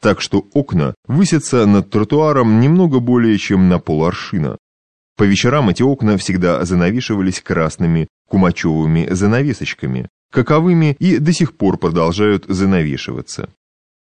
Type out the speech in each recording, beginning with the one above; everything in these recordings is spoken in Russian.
так что окна высятся над тротуаром немного более чем на поларшина. По вечерам эти окна всегда занавешивались красными кумачевыми занавесочками, каковыми и до сих пор продолжают занавешиваться.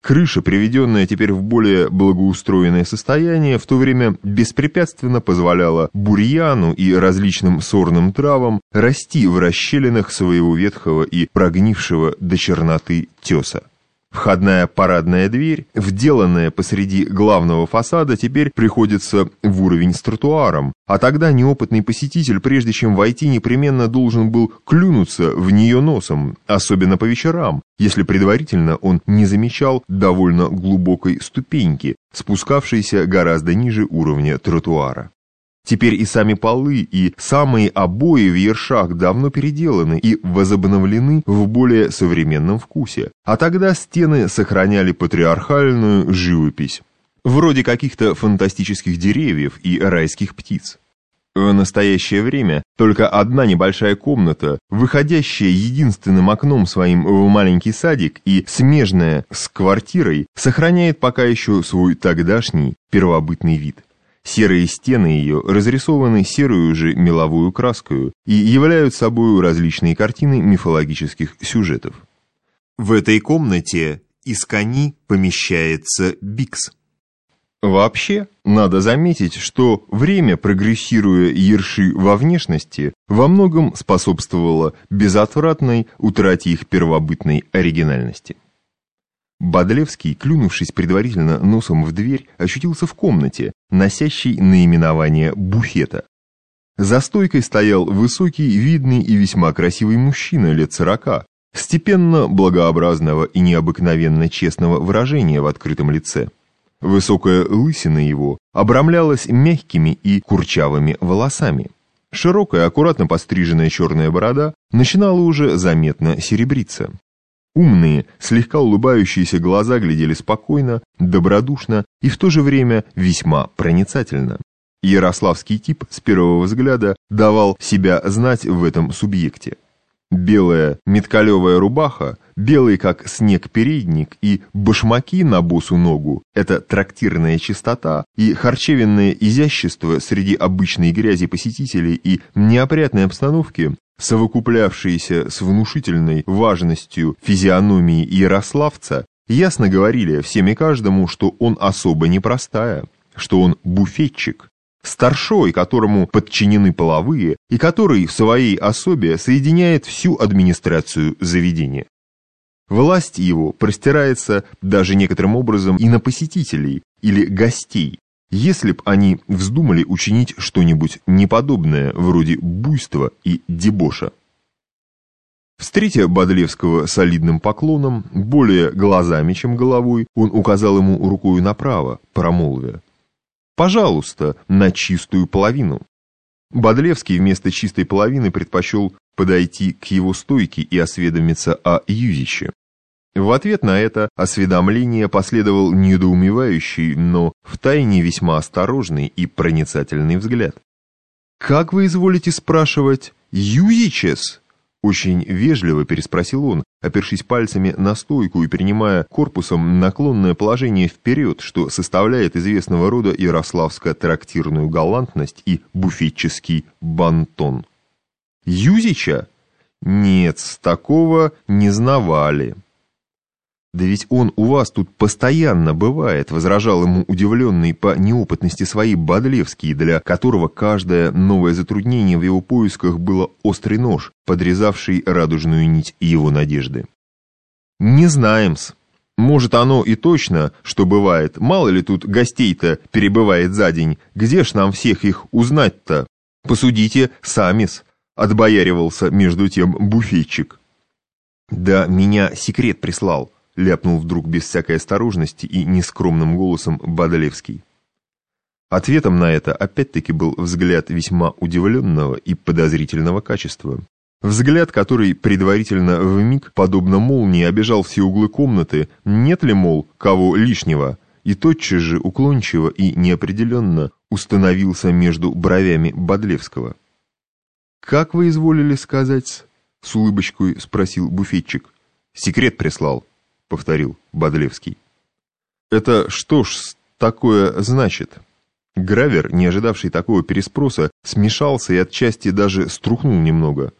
Крыша, приведенная теперь в более благоустроенное состояние, в то время беспрепятственно позволяла бурьяну и различным сорным травам расти в расщелинах своего ветхого и прогнившего до черноты теса. Входная парадная дверь, вделанная посреди главного фасада, теперь приходится в уровень с тротуаром, а тогда неопытный посетитель, прежде чем войти, непременно должен был клюнуться в нее носом, особенно по вечерам, если предварительно он не замечал довольно глубокой ступеньки, спускавшейся гораздо ниже уровня тротуара. Теперь и сами полы, и самые обои в ершах давно переделаны и возобновлены в более современном вкусе. А тогда стены сохраняли патриархальную живопись, вроде каких-то фантастических деревьев и райских птиц. В настоящее время только одна небольшая комната, выходящая единственным окном своим в маленький садик и смежная с квартирой, сохраняет пока еще свой тогдашний первобытный вид. Серые стены ее разрисованы серую же меловую краскою и являют собой различные картины мифологических сюжетов. В этой комнате из кони помещается Бикс. Вообще, надо заметить, что время, прогрессируя ерши во внешности, во многом способствовало безотвратной утрате их первобытной оригинальности. Бодлевский, клюнувшись предварительно носом в дверь, ощутился в комнате, носящей наименование буфета. За стойкой стоял высокий, видный и весьма красивый мужчина лет сорока, степенно благообразного и необыкновенно честного выражения в открытом лице. Высокая лысина его обрамлялась мягкими и курчавыми волосами. Широкая, аккуратно постриженная черная борода начинала уже заметно серебриться. Умные, слегка улыбающиеся глаза глядели спокойно, добродушно и в то же время весьма проницательно. Ярославский тип с первого взгляда давал себя знать в этом субъекте. Белая меткалевая рубаха, белый как снег передник и башмаки на босу ногу – это трактирная чистота и харчевенное изящество среди обычной грязи посетителей и неопрятной обстановки совокуплявшиеся с внушительной важностью физиономии Ярославца, ясно говорили всем и каждому, что он особо непростая, что он буфетчик, старшой, которому подчинены половые, и который в своей особе соединяет всю администрацию заведения. Власть его простирается даже некоторым образом и на посетителей или гостей, если б они вздумали учинить что-нибудь неподобное, вроде буйства и дебоша. Встретя Бодлевского солидным поклоном, более глазами, чем головой, он указал ему рукою направо, промолвя. «Пожалуйста, на чистую половину». Бодлевский вместо чистой половины предпочел подойти к его стойке и осведомиться о Юзиче. В ответ на это осведомление последовал недоумевающий, но втайне весьма осторожный и проницательный взгляд. «Как вы изволите спрашивать, Юзичес?» Очень вежливо переспросил он, опершись пальцами на стойку и принимая корпусом наклонное положение вперед, что составляет известного рода ярославско-трактирную галантность и буфетческий бантон. «Юзича? Нет, такого не знавали». «Да ведь он у вас тут постоянно бывает», — возражал ему удивленный по неопытности своей Бодлевский, для которого каждое новое затруднение в его поисках было острый нож, подрезавший радужную нить его надежды. «Не знаем-с. Может, оно и точно, что бывает. Мало ли тут гостей-то перебывает за день. Где ж нам всех их узнать-то? Посудите сами-с», — отбояривался между тем буфетчик. «Да меня секрет прислал» ляпнул вдруг без всякой осторожности и нескромным голосом Бадалевский. Ответом на это опять-таки был взгляд весьма удивленного и подозрительного качества. Взгляд, который предварительно в миг, подобно молнии, обежал все углы комнаты, нет ли, мол, кого лишнего, и тотчас же уклончиво и неопределенно установился между бровями Бодлевского. «Как вы изволили сказать?» — с улыбочкой спросил буфетчик. «Секрет прислал», повторил Бодлевский. Это что ж такое значит? Гравер, не ожидавший такого переспроса, смешался и отчасти даже струхнул немного.